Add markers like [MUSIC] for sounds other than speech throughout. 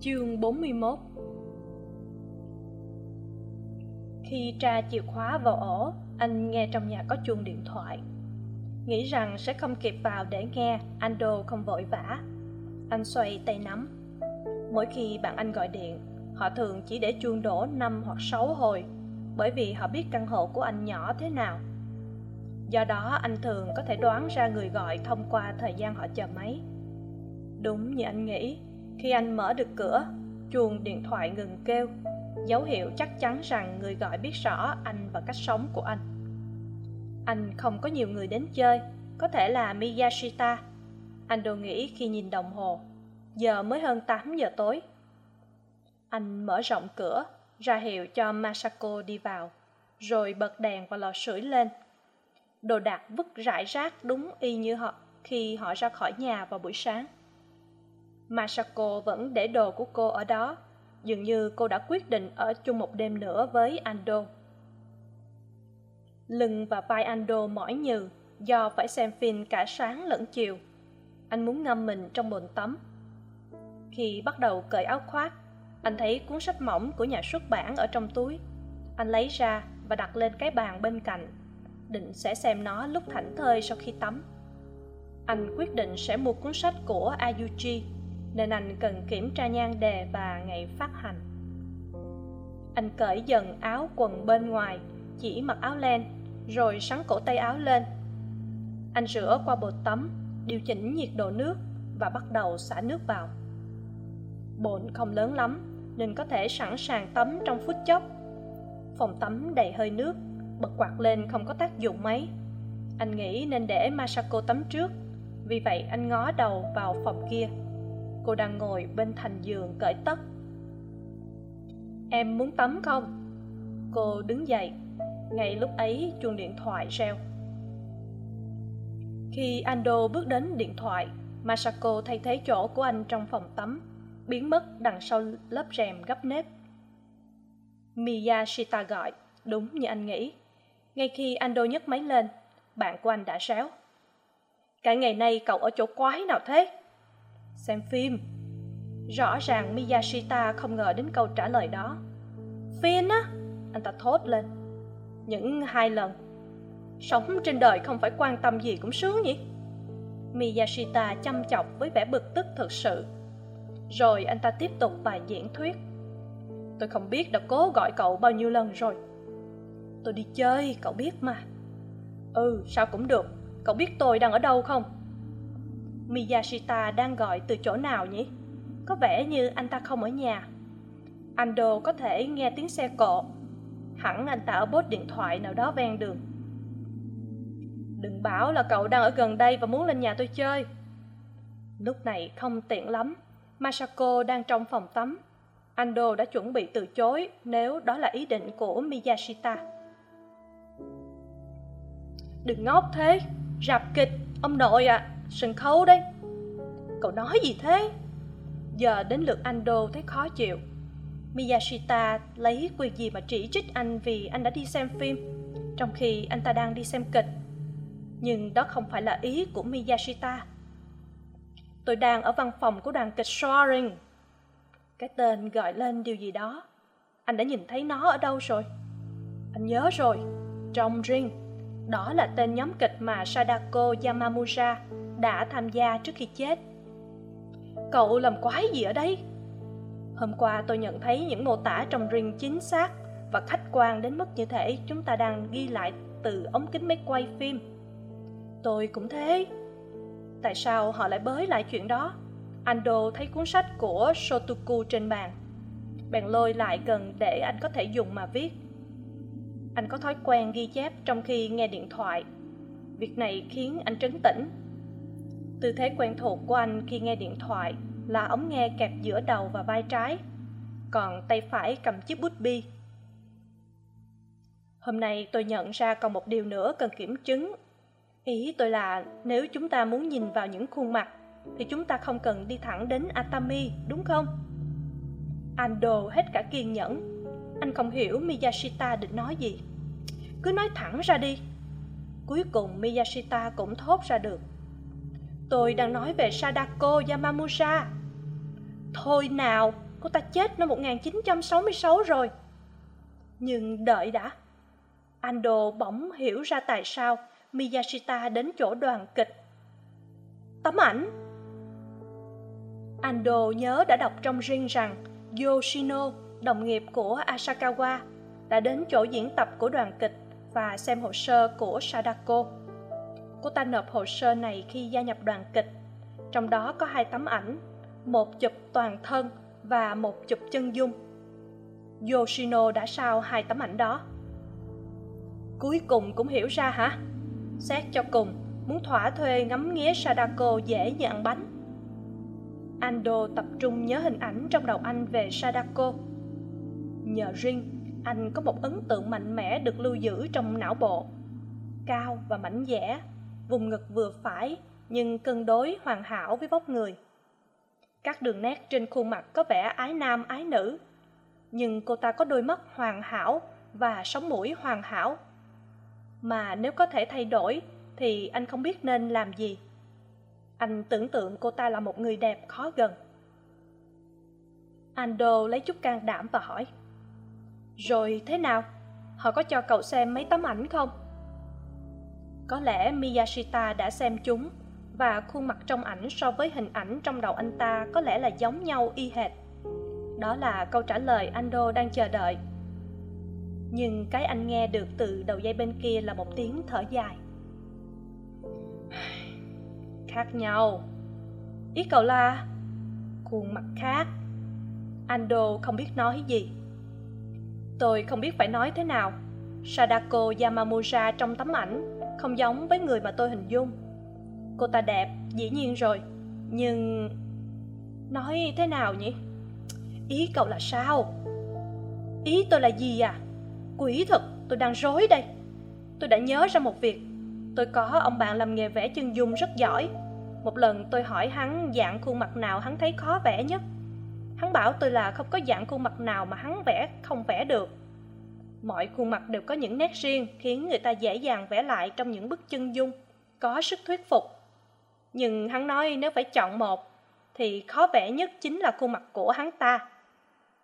chương 41 khi tra chìa khóa vào ổ, anh nghe trong nhà có chuông điện thoại. Nghĩ rằng sẽ không kịp vào để nghe anh đồ không vội vã. Anh xoay tay nắm. Mỗi khi bạn anh gọi điện, họ thường chỉ để chuông đổ năm hoặc sáu hồi, bởi vì họ biết căn hộ của anh nhỏ thế nào. Do đó, anh thường có thể đoán ra người gọi thông qua thời gian họ chờ máy. Đúng như anh nghĩ khi anh mở được cửa chuông điện thoại ngừng kêu. Dấu hiệu chắc chắn rằng người gọi biết rõ anh và cách sống của anh. Anh không có nhiều người đến chơi, có thể là miyashita. Anh đồ nghĩ khi nhìn đồng hồ, giờ mới hơn tám giờ tối. Anh mở rộng cửa, ra hiệu cho masako đi vào, rồi bật đèn và lò sưởi lên. Đồ đạc vứt rải rác đúng y như họ khi họ ra khỏi nhà vào buổi sáng masako vẫn để đồ của cô ở đó. Dường như cô đã quyết định ở chung một đêm nữa với ando. Lưng và vai ando mỏi nhừ, do phải xem phim cả sáng lẫn chiều. Anh muốn ngâm mình trong bồn tắm. Khi bắt đầu cởi áo khoác, anh thấy cuốn sách mỏng của nhà xuất bản ở trong túi. Anh lấy ra và đặt lên cái bàn bên cạnh, định sẽ xem nó lúc thảnh thơi sau khi tắm. Anh quyết định sẽ mua cuốn sách của ayuji nên anh cần kiểm tra nhan đề và ngày phát hành. Anh cởi dần áo quần bên ngoài, chỉ mặc áo len, rồi sắn cổ tay áo lên. Anh rửa qua bồn tắm, điều chỉnh nhiệt độ nước và bắt đầu xả nước vào. Bồn không lớn lắm, nên có thể sẵn sàng tắm trong phút chốc. Phòng tắm đầy hơi nước, bật quạt lên không có tác dụng mấy. Anh nghĩ nên để masako tắm trước, vì vậy anh ngó đầu vào phòng kia cô đang ngồi bên thành giường cởi tất. Em muốn tắm không? Cô đứng dậy. Ngay lúc ấy, chuông điện thoại reo. Khi ando bước đến điện thoại, masako thay thế chỗ của anh trong phòng tắm, biến mất đằng sau lớp rèm gấp nếp. Miyashita gọi, đúng như anh nghĩ. Ngay khi ando nhấc máy lên, bạn của anh đã réo cả ngày nay cậu ở chỗ quái nào thế? Xem phim. Rõ ràng miyashita không ngờ đến câu trả lời đó. Phim á, anh ta thốt lên. Những hai lần. Sống trên đời không phải quan tâm gì cũng sướng nhỉ? Miyashita chăm chọc với vẻ bực tức thực sự. Rồi anh ta tiếp tục bài diễn thuyết. Tôi không biết đã cố gọi cậu bao nhiêu lần rồi. Tôi đi chơi, cậu biết mà. Ừ sao cũng được. Cậu biết tôi đang ở đâu không? Miyashita đang gọi từ chỗ nào nhỉ? Có vẻ như anh ta không ở nhà. Ando có thể nghe tiếng xe cộ. Hẳn anh ta ở bốt điện thoại nào đó ven đường. Đừng bảo là cậu đang ở gần đây và muốn lên nhà tôi chơi. Lúc này không tiện lắm. Masako đang trong phòng tắm. Ando đã chuẩn bị từ chối nếu đó là ý định của miyashita. Đừng ngốc thế. Rạp kịch. Ông nội ạ. à, sân khấu đấy. Cậu nói gì thế? Giờ đến lượt anh đô thấy khó chịu. Miyashita lấy quyền gì mà chỉ trích anh vì anh đã đi xem phim, trong khi anh ta đang đi xem kịch. Nhưng đó không phải là ý của miyashita. Tôi đang ở văn phòng của đoàn kịch Shoring. cái tên gọi lên điều gì đó. Anh đã nhìn thấy nó ở đâu rồi? Anh nhớ rồi. Trong ring. Đó là tên nhóm kịch mà sadako yamamura đã tham gia trước khi chết. Cậu làm quái gì ở đây? Hôm qua tôi nhận thấy những mô tả trong ring chính xác và khách quan đến mức như thể chúng ta đang ghi lại từ ống kính máy quay phim. Tôi cũng thế. Tại sao họ lại bới lại chuyện đó? Ando thấy cuốn sách của shotoku trên bàn bèn lôi lại gần để anh có thể dùng mà viết. Anh có thói quen ghi chép trong khi nghe điện thoại. Việc này khiến anh trấn tĩnh tư thế quen thuộc của anh khi nghe điện thoại là ống nghe kẹp giữa đầu và vai trái, còn tay phải cầm chiếc bút bi. Hôm nay tôi nhận ra còn một điều nữa cần kiểm chứng. Ý tôi là nếu chúng ta muốn nhìn vào những khuôn mặt thì chúng ta không cần đi thẳng đến atami, đúng không? Anh đồ hết cả kiên nhẫn. Anh không hiểu miyashita định nói gì. Cứ nói thẳng ra đi. Cuối cùng miyashita cũng thốt ra được tôi đang nói về sadako yamamura thôi nào, cô ta chết năm 1966 rồi. Nhưng đợi đã. Ando bỗng hiểu ra tại sao miyashita đến chỗ đoàn kịch. Tấm ảnh. Ando nhớ đã đọc trong riêng rằng yoshino, đồng nghiệp của asakawa, đã đến chỗ diễn tập của đoàn kịch và xem hồ sơ của sadako cô ta nộp hồ sơ này khi gia nhập đoàn kịch. Trong đó có hai tấm ảnh, một chụp toàn thân và một chụp chân dung. Yoshino đã sao hai tấm ảnh đó? Cuối cùng cũng hiểu ra hả? Xét cho cùng, muốn thỏa thuê ngắm nghía sadako dễ như ăn bánh. Ando tập trung nhớ hình ảnh trong đầu anh về sadako. Nhờ riêng anh có một ấn tượng mạnh mẽ được lưu giữ trong não bộ. Cao và mảnh dẻ vùng ngực vừa phải nhưng cân đối hoàn hảo với vóc người. Các đường nét trên khuôn mặt có vẻ ái nam, ái nữ, nhưng cô ta có đôi mắt hoàn hảo và sống mũi hoàn hảo. Mà nếu có thể thay đổi thì anh không biết nên làm gì. Anh tưởng tượng cô ta là một người đẹp khó gần. Ando lấy chút can đảm và hỏi, rồi thế nào? Họ có cho cậu xem mấy tấm ảnh không? Có lẽ miyashita đã xem chúng, và khuôn mặt trong ảnh so với hình ảnh trong đầu anh ta có lẽ là giống nhau y hệt. Đó là câu trả lời ando đang chờ đợi. Nhưng cái anh nghe được từ đầu dây bên kia là một tiếng thở dài. [SIGHS] Khác nhau. Ý cậu là khuôn mặt khác. Ando không biết nói gì. Tôi không biết phải nói thế nào. Sadako yamamura trong tấm ảnh không giống với người mà tôi hình dung. Cô ta đẹp, dĩ nhiên rồi. Nhưng nói thế nào nhỉ? Ý cậu là sao? Ý tôi là gì à? Quỷ thật, tôi đang rối đây. Tôi đã nhớ ra một việc. Tôi có ông bạn làm nghề vẽ chân dung rất giỏi. Một lần tôi hỏi hắn dạng khuôn mặt nào hắn thấy khó vẽ nhất. Hắn bảo tôi là không có dạng khuôn mặt nào mà hắn vẽ không vẽ được mọi khuôn mặt đều có những nét riêng khiến người ta dễ dàng vẽ lại trong những bức chân dung, có sức thuyết phục. Nhưng hắn nói nếu phải chọn một, thì khó vẽ nhất chính là khuôn mặt của hắn ta.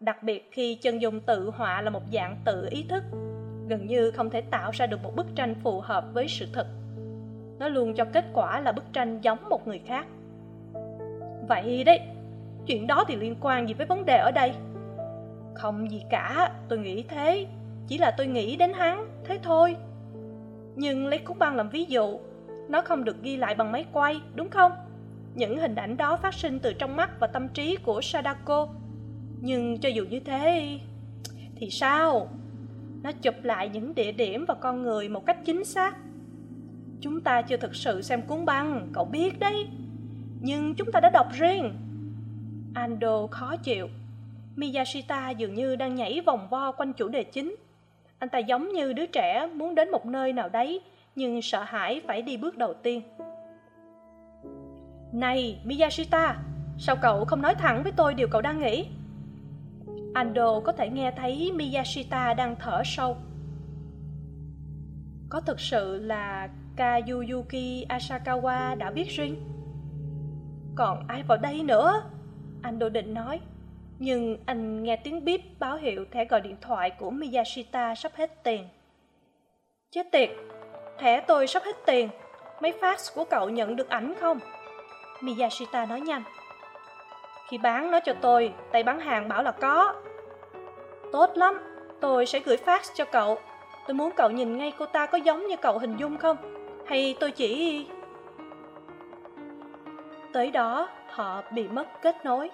Đặc biệt khi chân dung tự họa là một dạng tự ý thức, gần như không thể tạo ra được một bức tranh phù hợp với sự thật. Nó luôn cho kết quả là bức tranh giống một người khác. Vậy đấy, chuyện đó thì liên quan gì với vấn đề ở đây? Không gì cả, tôi nghĩ thế chỉ là tôi nghĩ đến hắn, thế thôi. Nhưng lấy cúc băng làm ví dụ, nó không được ghi lại bằng máy quay, đúng không? Những hình ảnh đó phát sinh từ trong mắt và tâm trí của sadako. Nhưng cho dù như thế, thì sao? Nó chụp lại những địa điểm và con người một cách chính xác. Chúng ta chưa thực sự xem cuốn băng, cậu biết đấy. Nhưng chúng ta đã đọc riêng. Ando khó chịu. Miyashita dường như đang nhảy vòng vo quanh chủ đề chính anh ta giống như đứa trẻ muốn đến một nơi nào đấy, nhưng sợ hãi phải đi bước đầu tiên. Này, miyashita, sao cậu không nói thẳng với tôi điều cậu đang nghĩ? Ando có thể nghe thấy miyashita đang thở sâu. Có thực sự là kayuyuki asakawa đã biết riêng còn ai vào đây nữa? Ando định nói nhưng anh nghe tiếng bíp báo hiệu thẻ gọi điện thoại của miyashita sắp hết tiền. Chết tiệt, thẻ tôi sắp hết tiền. Mấy fax của cậu nhận được ảnh không? Miyashita nói nhanh. Khi bán nó cho tôi, tay bán hàng bảo là có. Tốt lắm, tôi sẽ gửi fax cho cậu. Tôi muốn cậu nhìn ngay cô ta có giống như cậu hình dung không? Hay tôi chỉ tới đó, họ bị mất kết nối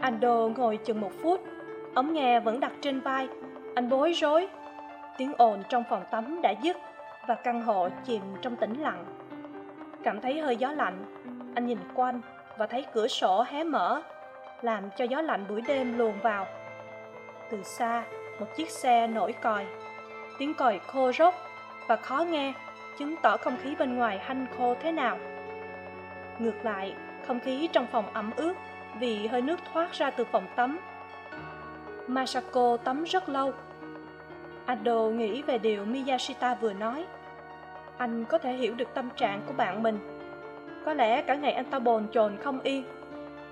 ando ngồi chừng một phút. Ống nghe vẫn đặt trên vai. Anh bối rối. Tiếng ồn trong phòng tắm đã dứt và căn hộ chìm trong tĩnh lặng. Cảm thấy hơi gió lạnh. Anh nhìn quanh và thấy cửa sổ hé mở, làm cho gió lạnh buổi đêm luồn vào. Từ xa, một chiếc xe nổi còi. Tiếng còi khô rốc và khó nghe, chứng tỏ không khí bên ngoài hanh khô thế nào. Ngược lại, không khí trong phòng ẩm ướt vì hơi nước thoát ra từ phòng tắm. Masako tắm rất lâu. Ado nghĩ về điều miyashita vừa nói. Anh có thể hiểu được tâm trạng của bạn mình. Có lẽ cả ngày anh ta bồn chồn không yên.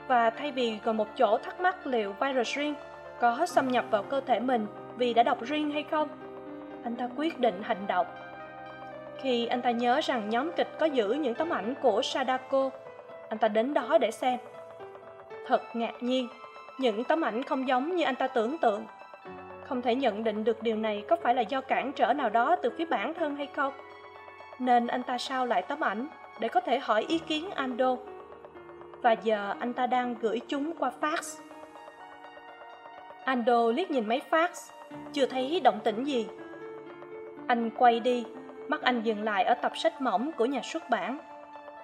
Và thay vì còn một chỗ thắc mắc liệu virus riêng có xâm nhập vào cơ thể mình vì đã đọc riêng hay không, anh ta quyết định hành động. Khi anh ta nhớ rằng nhóm kịch có giữ những tấm ảnh của sadako, anh ta đến đó để xem thật ngạc nhiên. Những tấm ảnh không giống như anh ta tưởng tượng. Không thể nhận định được điều này có phải là do cản trở nào đó từ phía bản thân hay không. Nên anh ta sao lại tấm ảnh để có thể hỏi ý kiến ando? Và giờ anh ta đang gửi chúng qua fax. Ando liếc nhìn máy fax, chưa thấy động tĩnh gì. Anh quay đi, mắt anh dừng lại ở tập sách mỏng của nhà xuất bản.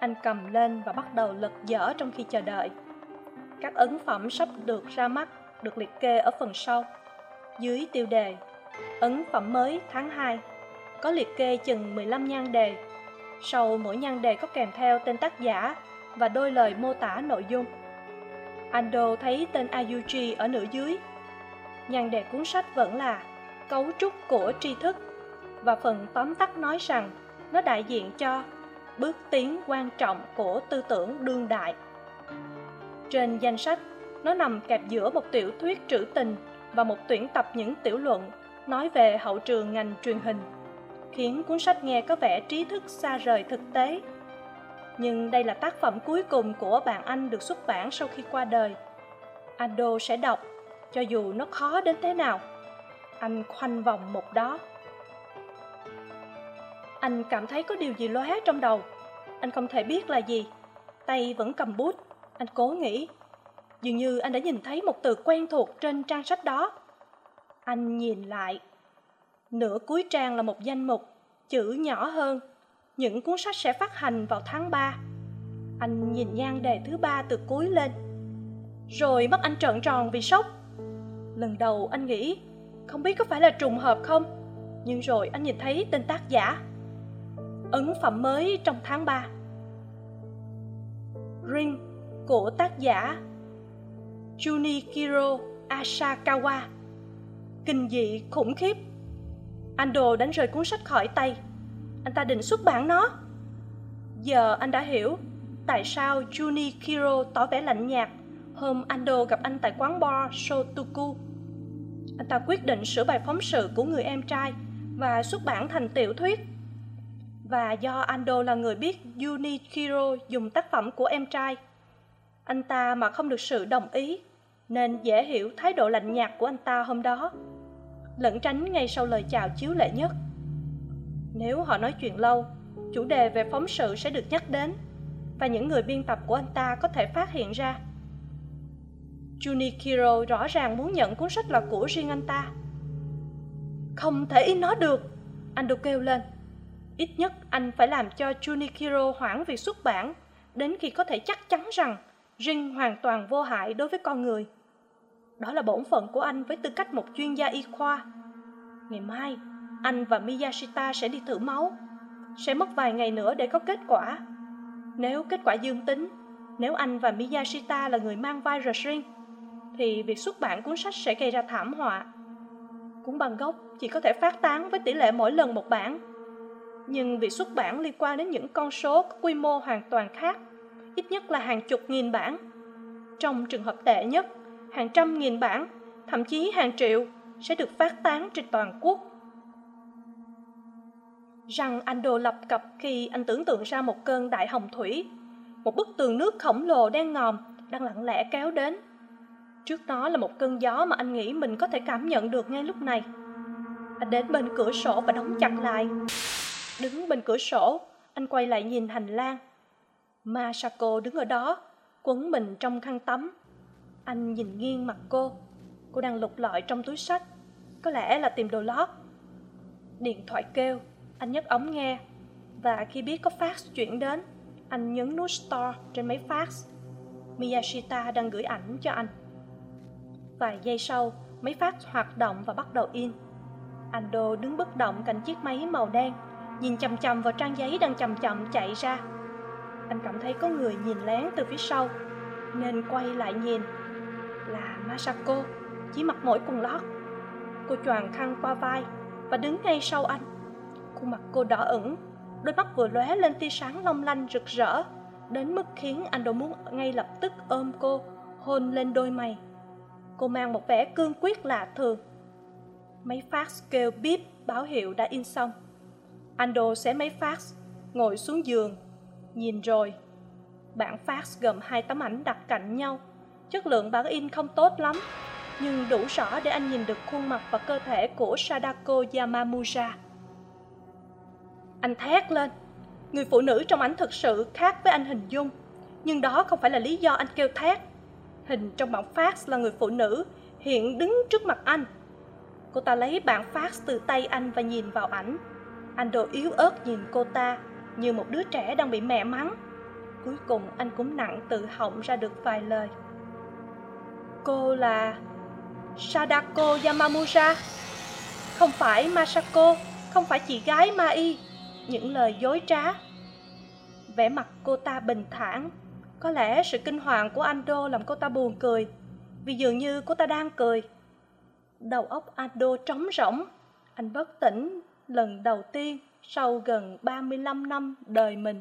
Anh cầm lên và bắt đầu lật dở trong khi chờ đợi các ấn phẩm sắp được ra mắt, được liệt kê ở phần sau. Dưới tiêu đề, ấn phẩm mới tháng hai có liệt kê chừng 15 nhan đề. Sau mỗi nhan đề có kèm theo tên tác giả và đôi lời mô tả nội dung. Ando thấy tên ayuji ở nửa dưới. Nhan đề cuốn sách vẫn là cấu trúc của tri thức và phần tóm tắt nói rằng nó đại diện cho bước tiến quan trọng của tư tưởng đương đại trên danh sách, nó nằm kẹp giữa một tiểu thuyết trữ tình và một tuyển tập những tiểu luận, nói về hậu trường ngành truyền hình, khiến cuốn sách nghe có vẻ trí thức xa rời thực tế. Nhưng đây là tác phẩm cuối cùng của bạn anh được xuất bản sau khi qua đời. Ando sẽ đọc, cho dù nó khó đến thế nào. Anh khoanh vòng một đó. Anh cảm thấy có điều gì lóe trong đầu. Anh không thể biết là gì. Tay vẫn cầm bút anh cố nghĩ. Dường như anh đã nhìn thấy một từ quen thuộc trên trang sách đó. Anh nhìn lại. Nửa cuối trang là một danh mục, chữ nhỏ hơn. Những cuốn sách sẽ phát hành vào tháng ba. Anh nhìn nhan đề thứ ba từ cuối lên. Rồi mắt anh trợn tròn vì sốc. Lần đầu anh nghĩ, không biết có phải là trùng hợp không? Nhưng rồi anh nhìn thấy tên tác giả. Ấn phẩm mới trong tháng ba. Ring của tác giả junikiro asakawa kinh dị khủng khiếp. Ando đánh rơi cuốn sách khỏi tay. Anh ta định xuất bản nó. Giờ anh đã hiểu tại sao junikiro tỏ vẻ lạnh nhạt hôm ando gặp anh tại quán bar shotoku. Anh ta quyết định sửa bài phóng sự của người em trai và xuất bản thành tiểu thuyết. Và do ando là người biết Junichiro dùng tác phẩm của em trai anh ta mà không được sự đồng ý, nên dễ hiểu thái độ lạnh nhạt của anh ta hôm đó. Lẩn tránh ngay sau lời chào chiếu lệ nhất. Nếu họ nói chuyện lâu, chủ đề về phóng sự sẽ được nhắc đến, và những người biên tập của anh ta có thể phát hiện ra. Junikiro rõ ràng muốn nhận cuốn sách là của riêng anh ta. Không thể in nó được, anh được kêu lên. Ít nhất anh phải làm cho junikiro hoãn việc xuất bản, đến khi có thể chắc chắn rằng ring hoàn toàn vô hại đối với con người. Đó là bổn phận của anh với tư cách một chuyên gia y khoa. Ngày mai anh và miyashita sẽ đi thử máu sẽ mất vài ngày nữa để có kết quả. Nếu kết quả dương tính nếu anh và miyashita là người mang virus riêng, thì việc xuất bản cuốn sách sẽ gây ra thảm họa. Cuốn bằng gốc chỉ có thể phát tán với tỷ lệ mỗi lần một bản. Nhưng việc xuất bản liên quan đến những con số có quy mô hoàn toàn khác ít nhất là hàng chục nghìn bản trong trường hợp tệ nhất, hàng trăm nghìn bản thậm chí hàng triệu, sẽ được phát tán trên toàn quốc. Răng anh đồ lập cập khi anh tưởng tượng ra một cơn đại hồng thủy, một bức tường nước khổng lồ đen ngòm đang lặng lẽ kéo đến. Trước đó là một cơn gió mà anh nghĩ mình có thể cảm nhận được ngay lúc này. Anh đến bên cửa sổ và đóng chặt lại. Đứng bên cửa sổ, anh quay lại nhìn hành lang masako đứng ở đó, quấn mình trong khăn tắm. Anh nhìn nghiêng mặt cô. Cô đang lục lọi trong túi sách. Có lẽ là tìm đồ lót. Điện thoại kêu. Anh nhấc ống nghe. Và khi biết có fax chuyển đến, anh nhấn nút store trên máy fax. Miyashita đang gửi ảnh cho anh. Vài giây sau, máy fax hoạt động và bắt đầu in. Ando đứng bất động cạnh chiếc máy màu đen, nhìn chằm chằm vào trang giấy đang chậm chậm chạy ra anh cảm thấy có người nhìn lén từ phía sau, nên quay lại nhìn. Là masako, chỉ mặc mỗi quần lót. Cô choàng khăn qua vai và đứng ngay sau anh. Khuôn mặt cô đỏ ửng, đôi mắt vừa lóe lên tia sáng long lanh rực rỡ, đến mức khiến anh đâu muốn ngay lập tức ôm cô, hôn lên đôi mày. Cô mang một vẻ cương quyết lạ thường. Máy fax kêu bíp báo hiệu đã in xong. Ando xé máy fax ngồi xuống giường nhìn rồi. Bản fax gồm hai tấm ảnh đặt cạnh nhau. Chất lượng bản in không tốt lắm, nhưng đủ rõ để anh nhìn được khuôn mặt và cơ thể của sadako yamamura anh thét lên. Người phụ nữ trong ảnh thực sự khác với anh hình dung, nhưng đó không phải là lý do anh kêu thét. Hình trong bản fax là người phụ nữ hiện đứng trước mặt anh. Cô ta lấy bản fax từ tay anh và nhìn vào ảnh. Anh đồ yếu ớt nhìn cô ta như một đứa trẻ đang bị mẹ mắng. Cuối cùng, anh cũng nặng tự họng ra được vài lời. Cô là sadako yamamura không phải masako, không phải chị gái mai những lời dối trá. Vẻ mặt cô ta bình thản. Có lẽ sự kinh hoàng của ando làm cô ta buồn cười, vì dường như cô ta đang cười. Đầu óc ando trống rỗng. Anh bất tỉnh lần đầu tiên sau gần 35 năm đời mình.